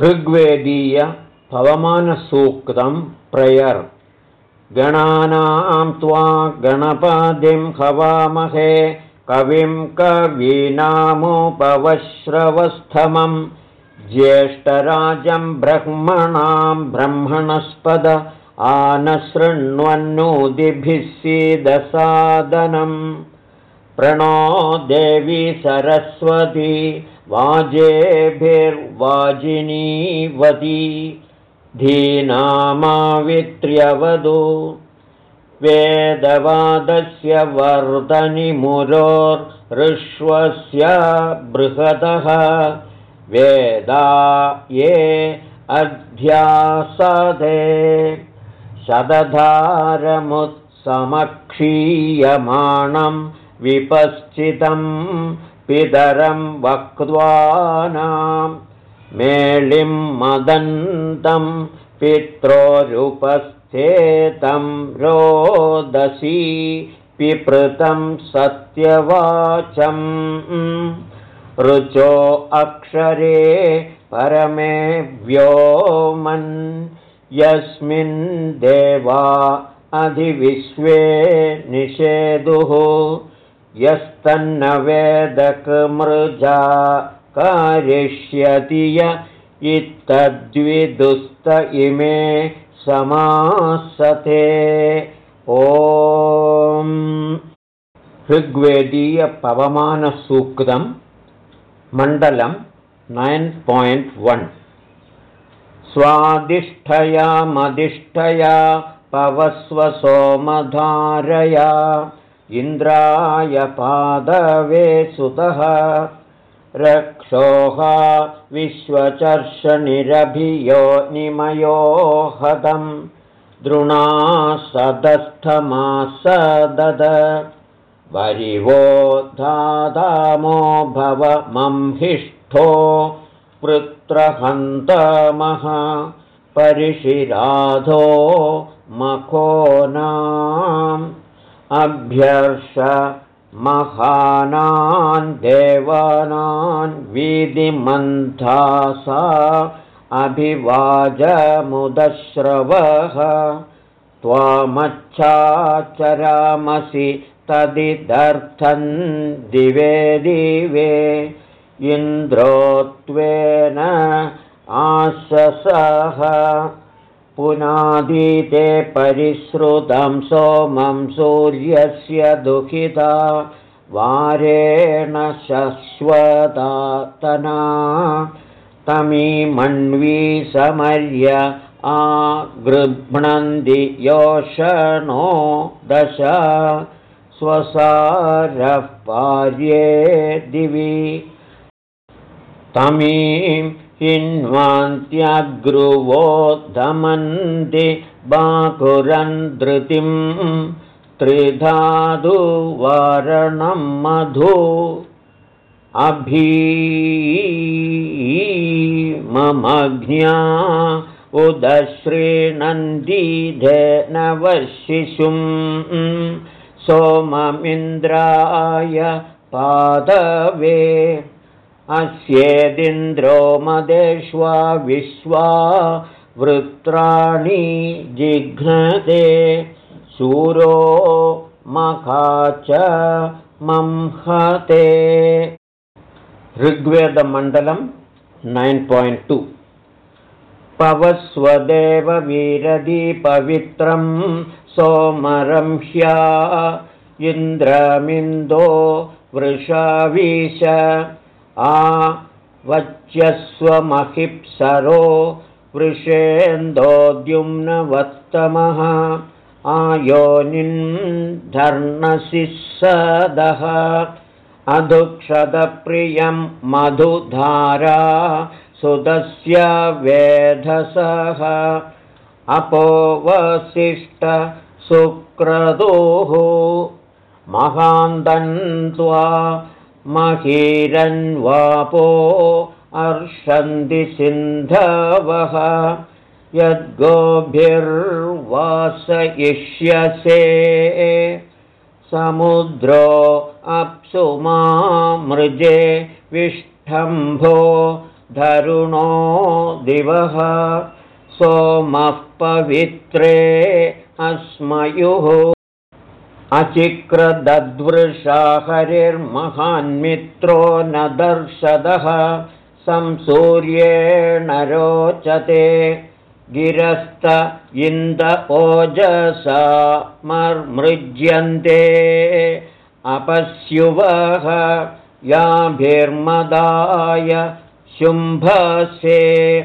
ऋग्वेदीय पवमानसूक्तं प्रयर् गणानां त्वा गणपादिं हवामहे कविं कवीनामुपवश्रवस्थमं ज्येष्ठराजं ब्रह्मणां ब्रह्मणस्पद आनशृण्वन्नोदिभिः सीदसादनम् प्रणो देवी सरस्वती वाजेभिर्वाजिनीवती धीनामावित्र्यवधू। वेदवादस्य वर्धनिमुरोर्ऋष्वस्य बृहदः। वेदा ये अध्यासदे। शतधारमुत्समक्षीयमाणं विपश्चितं पितरं वक्त्वानां मेलिं मदन्तं पित्रोरुपस्थेतं रोदसी पिपृतं सत्यवाचम् ऋचो अक्षरे परमे व्योमन् यस्मिन् देवा अधिविश्वे निषेदुः यस्तन्न वेदकमृजा कारिष्यति य इत्तद्विदुस्त इमे समासते। ॐ। ऋग्वेदीयपवमानसूक्तं मण्डलं नैन् पायिण्ट् वन्। स्वादिष्ठया मदिष्ठया पवस्वसोमधारया इन्द्राय पादवे सुतः रक्षोः विश्वचर्षनिरभियो निमयो हतं द्रुणा सदस्थमासदद वरिवो धादामो भवमंहिष्ठो पृत्रहन्तमः परिशिराधो मखो नाम् अभ्यर्ष महानान् देवानान् विधिमन्थासा अभिवाजमुदश्रवः। त्वामच्छाचरामसि तदिदर्थं दिवे दिवे। इन्द्रोत्वेन आशसः पुनादीते परिश्रुतं सोमं सूर्यस्य दुःखिता वारेण शश्वतातना तमीमण्वी समर्य आगृह्णन्ति योषणो दश स्वसारः पार्ये दिवि। तमीं हिन्वान्त्यग्रुवो दमन्ति बाकुरन्धृतिं त्रिधादुवारणं मधु अभी ममज्ञा उदश्रीनन्दीधेनवशिशुं सोममिन्द्राय पादवे अस्येदिन्द्रो मदेष्वा विश्वा वृत्राणि जिघ्नते। शूरो च मंहते। ऋग्वेदमण्डलं नैन् पायिण्ट् टु। पवस्वदेववीरदीपवित्रं सोमरंह्या इन्द्रमिन्दो वृषावीश आ वच्यस्वमहिप्सरो वृषेन्दोद्युम्नवत्तमः आयोनिन्धर्णसि सदः अधुक्षदप्रियं मधुधारा सुदस्य वेधसः अपोवसिष्ठसुक्रतुः महान्तन्त्वा महीरन्वापो अर्षन्ति सिन्धवः। यद्गोभिर्वासयिष्यसे समुद्रो अप्सु मामृजे विष्ठम्भो धरुणो दिवः। सोमः पवित्रे अस्मयुः अचिक्रदद्वृषा हरिर्महान्मित्रो न दर्शदः संसूर्येण रोचते। गिरस्त इन्द ओजसा मर्मृज्यन्ते। अपस्युवः याभिर्मदाय शुम्भसे।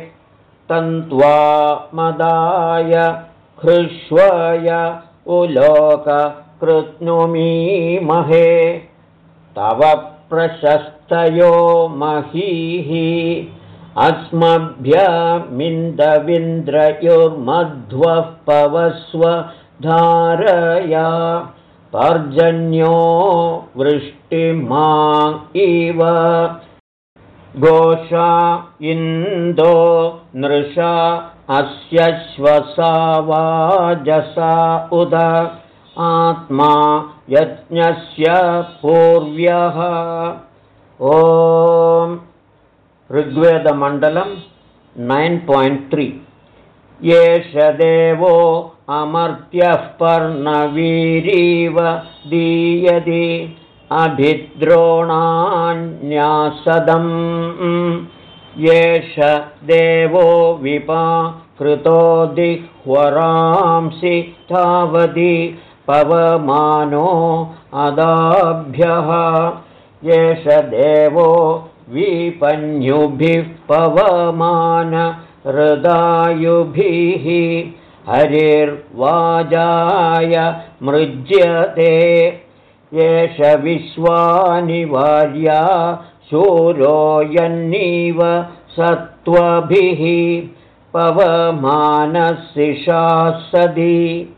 तन्त्वा मदाय हृष्वय उलोककृत्नुमीमहे तव प्रशस्तयो महीः। अस्मभ्यमिन्दविन्द्रयुर्मध्वः पवस्व धारया। पर्जन्यो वृष्टिमा इव। घोषा इन्दो नृषा अस्य श्वसा वाजसा उद आत्मा यज्ञस्य पूर्व्यः। ॐ ऋग्वेदमण्डलं नैन् पायिण्ट् त्रि एष देवो अमर्त्यः पर्णवीरीव दीयति। अभिद्रोणान्यासदम्। एष देवो विपा कृतो दिह्वरांसि तावति पवमानो अदाभ्यः। एष देवो विपन्युभिः पवमान हृदायुभिः। हरिर्वाजाय मृज्यते। एष विश्वानिवार्या शूरो यन्नीव सत्त्वभिः। पवमानसिषा सदि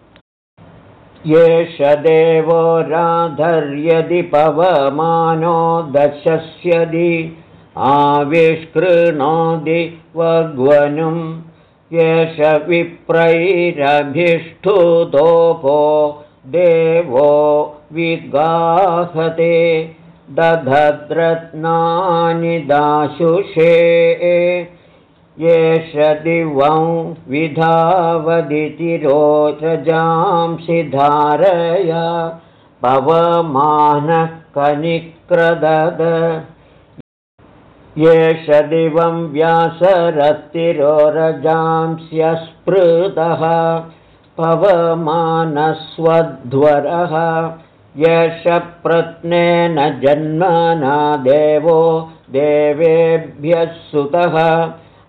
एष देवो राधर्यदि पवमानो दशस्यदि आविष्कृणोदि वग्वनुम् एष विप्रैरभिष्ठुतोपो देवो विगाहते दधद्रत्नानि दाशुषे एष दिवं विधावदिति रोचजांसि धारय पवमानः कनिक्रदद एष दिवं व्यासरतिरोरजांस्यस्पृतः पवमानस्वध्वरः यश प्रत्नेन जन्मना देवो देवेभ्यः सुतः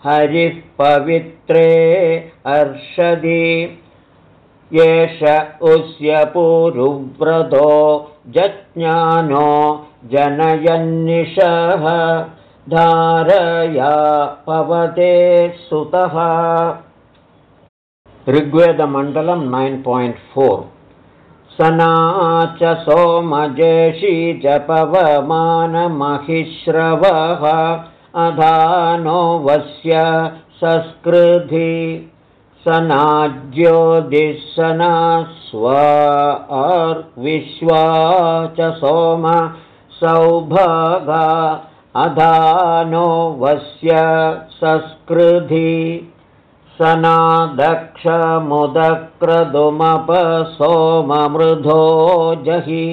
हरिः पवित्रे अर्षदि। एष उस्यपुरुव्रतो जज्ञानो जनयन्निशः धारया पवते सुतः। ऋग्वेदमण्डलं नैन् पायिण्ट् फोर्। सना च सोमजेशी च पवमानमहिश्रवः अधानो वस्य संस्कृधि सनाज्योदिःसना स्वा च सोम सौभगा अधानो वस्य संस्कृधि सनादक्षमुदक्रदुमपसोममृधो जहि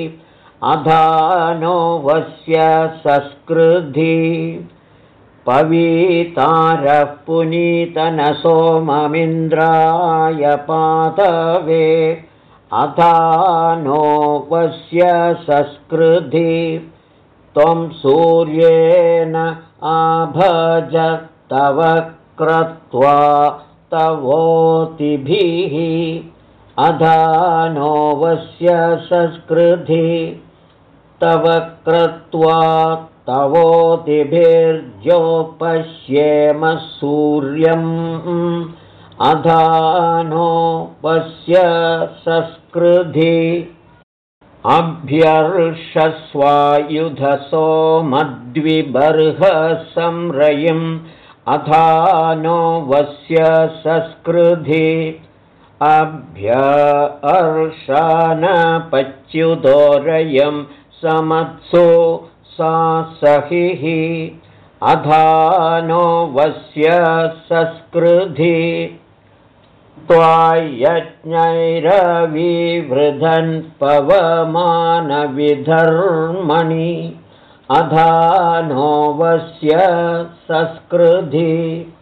अधानो वस्य संस्कृधि पवीतारः पुनीतनसोममिन्द्राय पातवे अधानो वस्य संस्कृधि त्वं सूर्येण आभज तव क्रत्वा तवोतिभिः अधानो वस्य संस्कृधि तव क्रत्वा तवोतिभिर्जोपश्येम सूर्यम्। अधानो वस्य संस्कृधि। अभ्यर्षस्वायुधसोमद्विबर्हसंरयिम्। अधानो वस्य संस्कृधि। अभ्य अर्षानपच्युदोरयं समत्सु सा सहिः। अधानो वस्य संस्कृधि। त्वायज्ञैरविवृधन् पवमानविधर्मणि। अधानो वस्य संस्कृधि।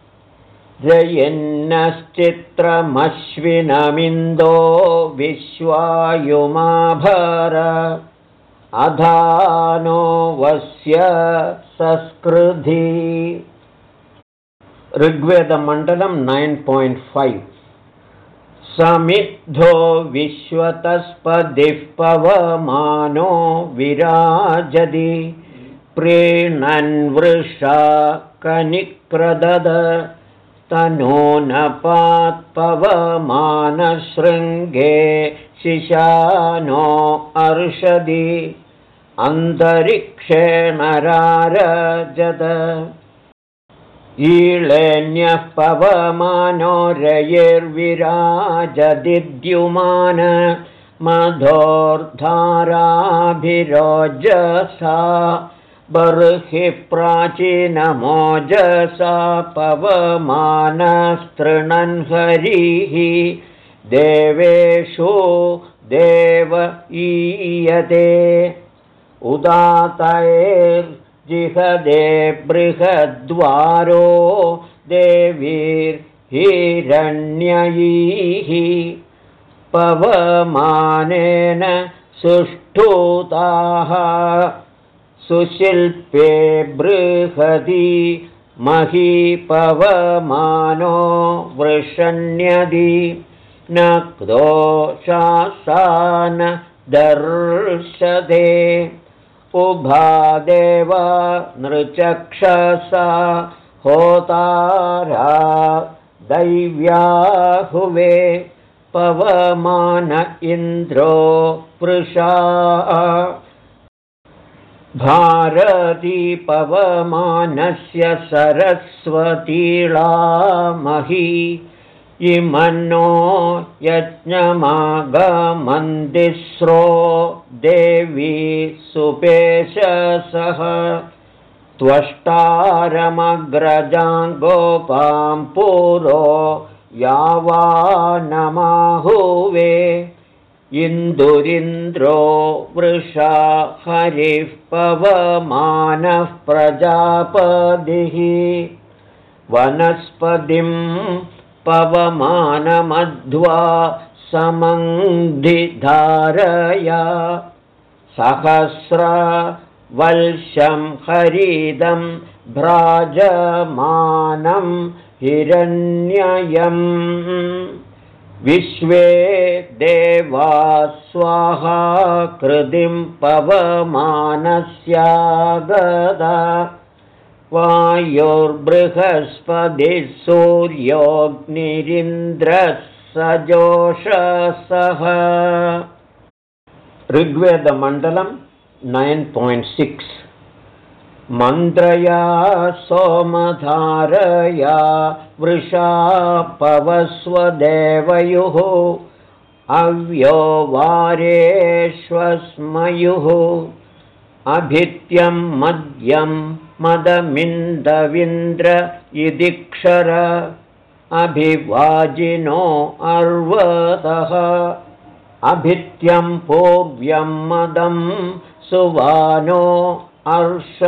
रयन्नश्चित्रमश्विनमिन्दो विश्वायुमाभर अधानो वस्य संस्कृधि। ऋग्वेदमण्डलं नैन् पायिण्ट् फैव्। समिद्धो विश्वतस्पदिः पवमानो विराजति। प्रीणन्वृषा कनिक्रदद तनो न पात्पवमानशृङ्गे शिशानो अर्षदि अन्तरिक्षेण रारजत ईळेऽन्यः पवमानो रयैर्विराजदिद्युमान मधोर्धाराभिरोजसा बर्हि प्राचीनमोजसा पवमानस्तृणन् हरिः देवेषु देव ईयते। उदातैर्जिहदे बृहद्वारो देवीर्हिरण्यैः। पवमानेन सुष्ठुताः। सुशिल्पे बृहदि महीपवमानो वृषण्यदि न दोषासान दर्शते। उभादेव नृचक्षसा होतारा दैव्याहुवे पवमान इन्द्रो वृषा भारतीपवमानस्य सरस्वतीलामहि इमन्नो यज्ञमागमन्दिस्रो देवी सुपेशसः त्वष्टारमग्रजाङ्गोपां पुरो यावानमाहुवे इन्दुरिन्द्रो वृषा हरिः पवमानः प्रजापदिः वनस्पतिं पवमानमध्वा समन्धिधारया सहस्रवल्शं हरिदं भ्राजमानं हिरण्ययम्। विश्वे देवा स्वाहा कृतिं पवमानस्यागदा वायुर्बृहस्पतिः सूर्योऽग्निरिन्द्रः सजोषसः। ऋग्वेदमण्डलं नैन् पायिण्ट् सिक्स्। मन्द्रया सोमधारया वृषा पवस्वदेवयुः। अव्यो वारेष्वस्मयुः। अभित्यं मद्यं मदमिन्दविन्द्र इदिक्षर अभिवाजिनो अर्वतः अभित्यं पूर्व्यं मदं सुवानो अर्ष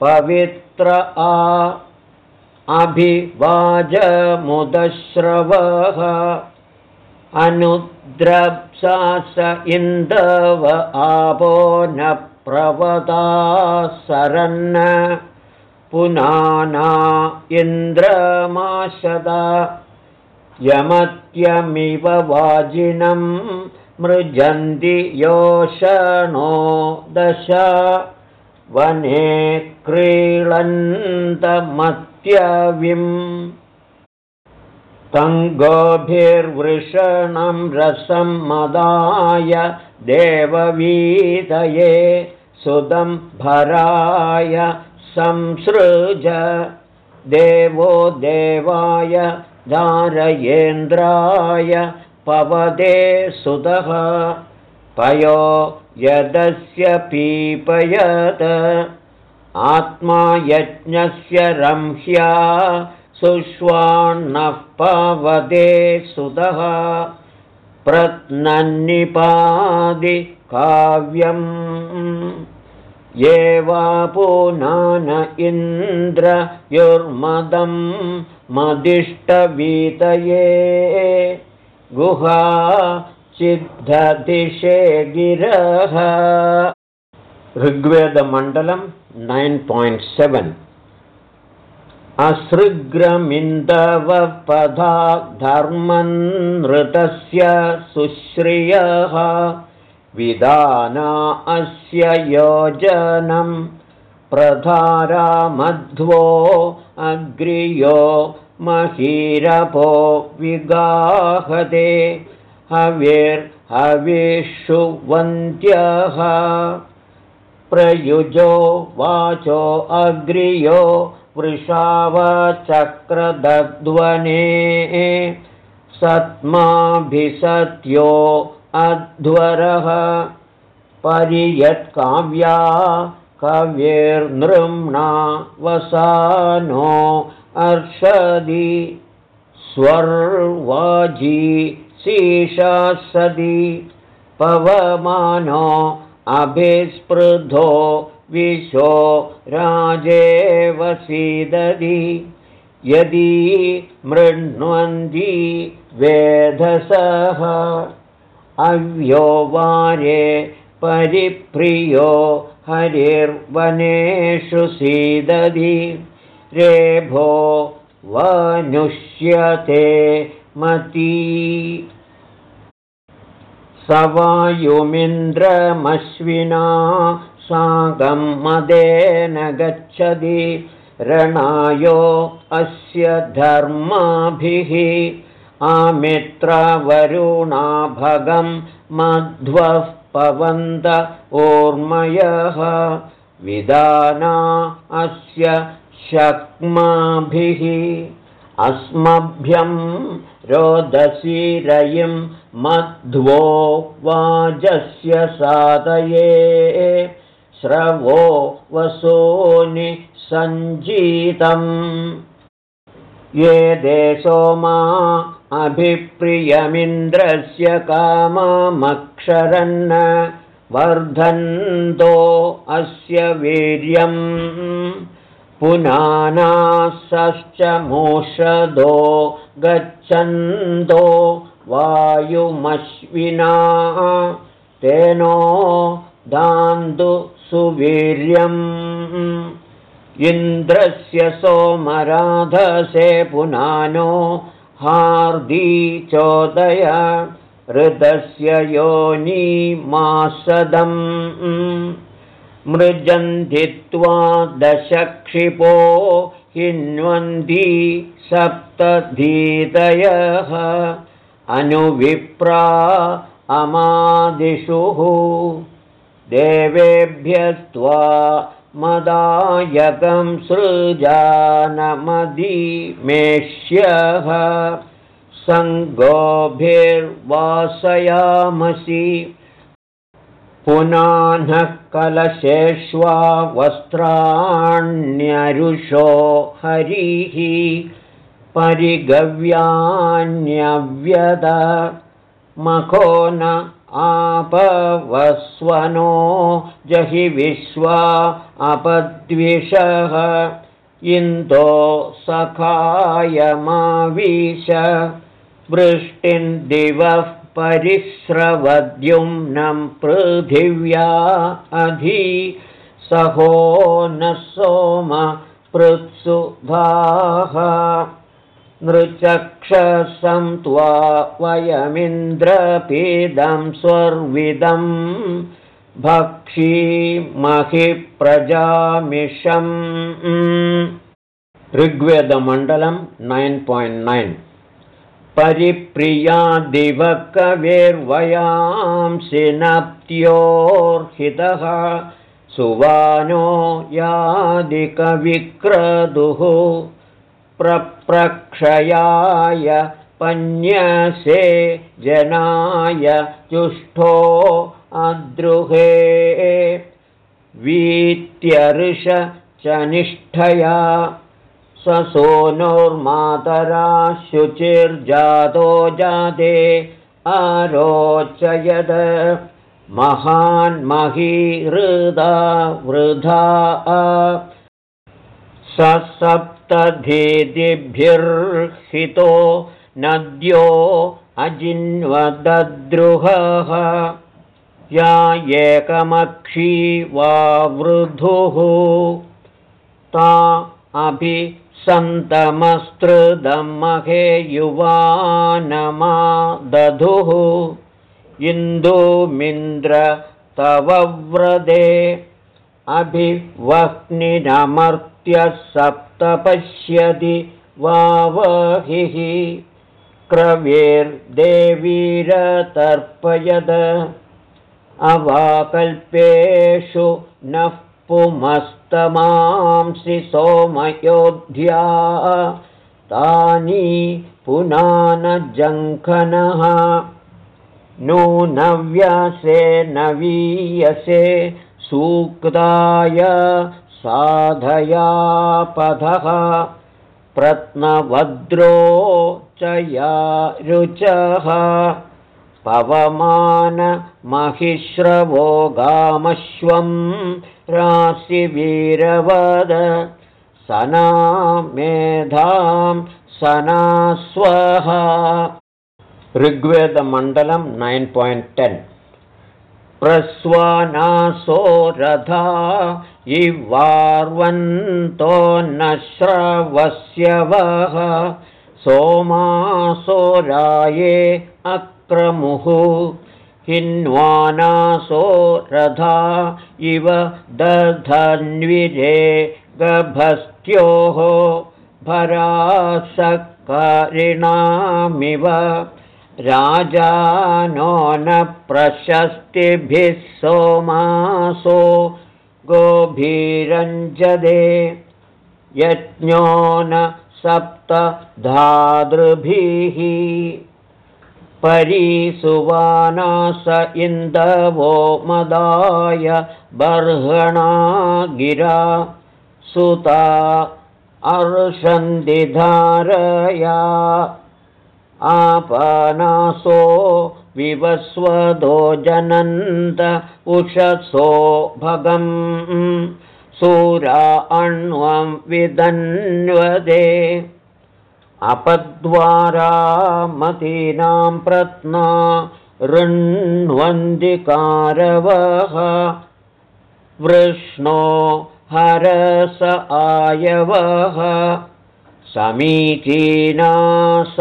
पवित्र आ। अभिवाजमुदश्रवः। अनुद्रप्सास इन्दव आपो न प्रवदासरन् पुनाना इन्द्रमाशदा। यमत्यमिव वाजिनं मृजन्ति योषणो दश। वने क्रीळन्तमत्यविम् तङ्गोभिर्वृषणं रसं मदाय देववीतये सुदं भराय संसृज। देवो देवाय धारयेन्द्राय पवदे सुतः। पयो यदस्य पीपयत। आत्मा यज्ञस्य रंह्या सुष्वान्नः पवदे सुतः प्रत्नन्निपादिकाव्यम् ये वा पुनान इन्द्रयुर्मदं मदिष्टवीतये। गुहा चिद्धदिशे गिरः। ऋग्वेदमण्डलं नैन् पायिण्ट् सेवेन् असृग्रमिन्दवपधा धर्मन्नृतस्य सुश्रियः विदाना अस्य योजनं प्रधारामध्वो अग्र्यो महीरपो विगाहते हविर्हविषुवन्त्यः प्रयुजो वाचो अग्र्यो वृषावचक्रदध्वने सत्माभिसत्यो अध्वरः। परियत्काव्या कव्यैर्नृम्णा वसानो अर्षदि स्वर्वाजी शीशासदि पवमानो अभिस्पृधो विशो राजेव सीदति यदि मृण्वन्ति वेधसः अव्यो वारे परिप्रियो हरिर्वनेषु सीदधि। रेभो वनुष्यते मती। स सागं मदेन गच्छति रणायो अस्य धर्माभिः आमित्रवरुणाभगं मध्वः पवन्त ऊर्मयः विदाना अस्य शक्माभिः अस्मभ्यं रोदसीरयिं मध्वो वाजस्य सादये श्रवो वसूनि सञ्जीतम्। ये देशो मा अभिप्रियमिन्द्रस्य काममक्षरन् वर्धन्तो अस्य वीर्यम्। पुनानासश्च मोषदो गच्छन्तो वायुमश्विना। तेनो दान्तु सुवीर्यम्। इन्द्रस्य सोमराधसे पुनानो हार्दी चोदय ऋतस्य योनिमासदम् मृजन्धित्वा दशक्षिपो हिन्वन्ति सप्तधीतयः। अनुविप्रा अमादिषुः देवेभ्यस्त्वा मदायकं सृजानमदिमेष्यः सङ्गोभिर्वासयामसि। पुनानः कलशेष्वा वस्त्राण्यरुषो हरिः। परिगव्यान्यव्यद। मखो न आपवस्वनो जहि विश्वा अपद्विषः इन्दो सखायमावीश। वृष्टिन्दिवः परिस्रवद्युम्नं पृथिव्या अधि। सहो न सोम पृत्सुधाः नृचक्षसं त्वा वयमिन्द्रपीदं स्वर्विदं भक्षीमहि प्रजामिषम्। ऋग्वेदमण्डलं नैन् पायिण्ट् नैन्। परिप्रियादिवकविर्वयांसि नप्त्योर्हितः सुवानो यादिकविक्रदुः प्रप्रक्षयाय पन्यसे जनाय जुष्ठो अद्रुहे। वीत्यर्ष च निष्ठया स सोनोर्मातरा शुचिर्जातो जाते आरोचयद। महान्महीहृदा वृधा स सप्तधीतिभिर्हितो नद्यो अजिन्वदद्रुहः। या एकमक्षी वा वृधुः। ता अभि युवानमा दधुः इन्दुमिन्द्र तव व्रदे अभिवह्निरमर्त्य सप्त पश्यति वावहिः क्रवेर्देवीरतर्पयद अवाकल्पेषु नः पुमस्तमांसि सोमयोध्या तानि पुनानजङ्खनः नूनव्यसे नवीयसे सूक्ताय साधयापधः प्रत्नवद्रो च या रुचः पवमानमहिश्रवो गामश्वं राशिवीरवद सना मेधां सना स्वः ऋग्वेदमण्डलं नैन् पायिण्ट् टेन्। प्रस्वानासो रथा इवार्वन्तो न श्रवस्यवः सोमासो राये अक्रमुः हिन्वानासो रथा इव दधन्विरे गभस्त्योः भरासकारिणामिव राजानो न प्रशस्तिभिः सोमासो गोभीरञ्जदे यज्ञो न सप्तधातृभिः परीसुवाना स इन्दवो मदाय बर्हणा गिरा सुता अर्षन्दिधारया। आपनासो विवस्वदो जनन्त उषसो भगम्। सूरा अण्वं विदन्वदे। अपद्वारामतीनां प्रत्ना ऋण्वन्दिकारवः। वृष्णो हरस आयवः। समीचीना स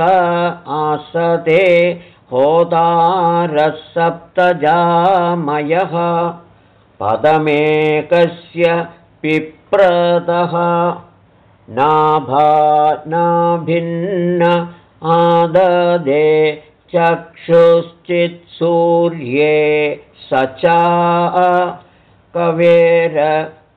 आसते होतारसप्तजामयः पदमेकस्य पिप्रतः नाभा नाभिन्न आददे चक्षुश्चित्सूर्ये स च कवेरपत्यमादुहे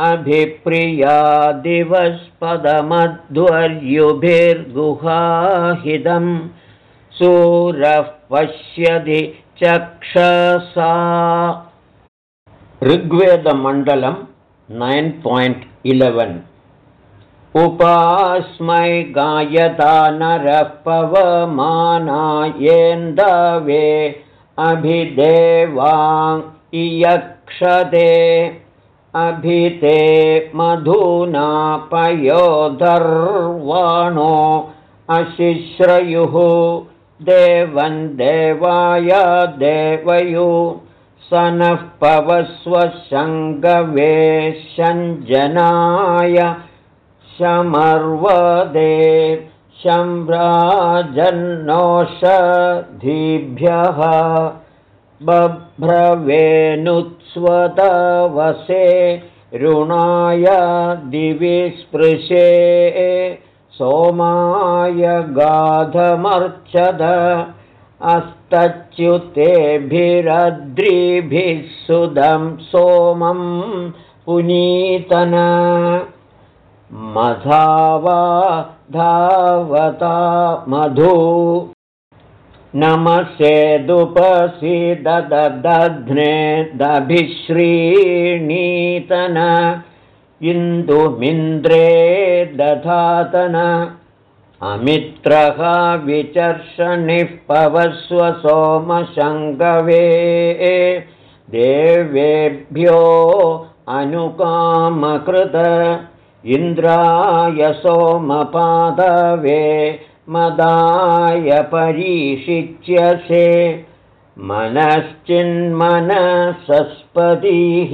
अभिप्रिया दिवस्पदमध्वर्युभिर्गुहाहिदं सूरः पश्यति चक्षसा। ऋग्वेदमण्डलं नैन् पायिण्ट् इलेवन्। उपास्मै गायता नरः पवमानायेन्दवे। अभिदेवाङ् इयक्षते अभिते मधुना पयोधर्वाणो अशिश्रयुः देवन् देवाय देवयु स नः पवस्वशङ्गवे शञ्जनाय शम्राजन्नोषधीभ्यः बभ्रवेणुत्स्वतवसे ऋणाय दिवि स्पृशे सोमाय गाधमर्चद अस्तच्युतेभिरद्रिभिः सुदं सोमं पुनीतन। मधावा धावता मधु नमसेदुपसीददध्ने दभिश्रीणीतन इन्दुमिन्द्रे दधातन अमित्रः विचर्षणिः पवस्व सोमशङ्गवे देवेभ्यो अनुकामकृत इन्द्राय सोमपादवे मदाय परीषिच्यसे मनश्चिन्मनसस्पतिः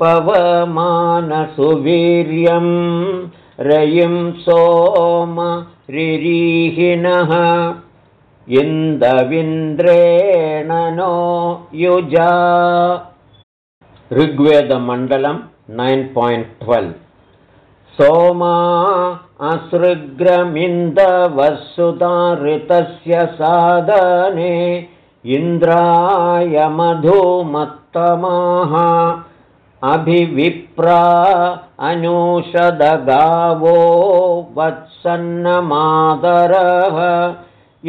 पवमानसुवीर्यं रयिं सोम रिरीहिणः इन्दविन्द्रेण नो युजा। ऋग्वेदमण्डलं नैन् पायिण्ट् ट्वेल्व्। सोमा असृग्रमिन्दवसुताऋतस्य साधने इन्द्राय मधुमत्तमाः अभिविप्रा अनुषदगावो वत्सन्नमादरः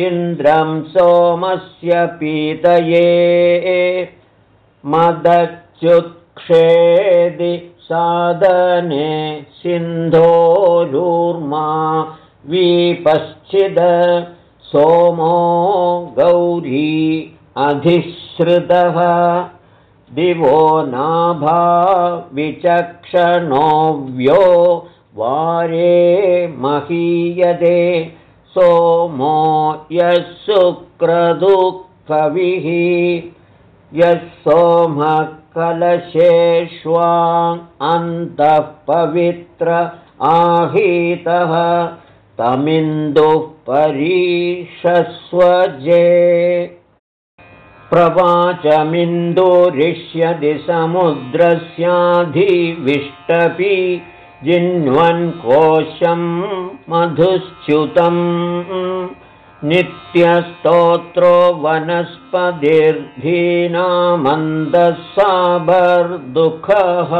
इन्द्रं सोमस्य पीतये मदच्युत्क्षेदि सादने सिन्धोरूर्मा वीपश्चिद सोमो गौरी अधिश्रुतः दिवो नाभा विचक्षणोव्यो वारे महीयते सोमो यः शुक्रदुःखविः यः सोमः कलशेष्वा अन्तः पवित्र आहीतः तमिन्दुः परीषस्वजे प्रवाचमिन्दुरिष्यति समुद्रस्याधिविष्टपि जिन्वन्कोशं मधुश्च्युतम् नित्यस्तोत्रो वनस्पतिर्धीनामन्दसाभर्दुःखः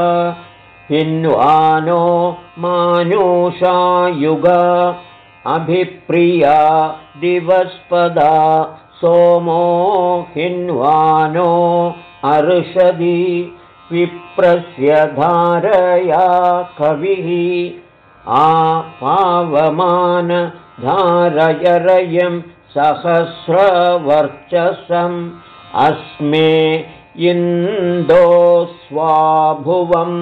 हिन्वानो मानुषायुग अभिप्रिया दिवस्पदा सोमो हिन्वानो अर्षदि विप्रस्य धारया कविः पावमान धारयरयं सहस्रवर्चसम् अस्मे इन्दो स्वाभुवम्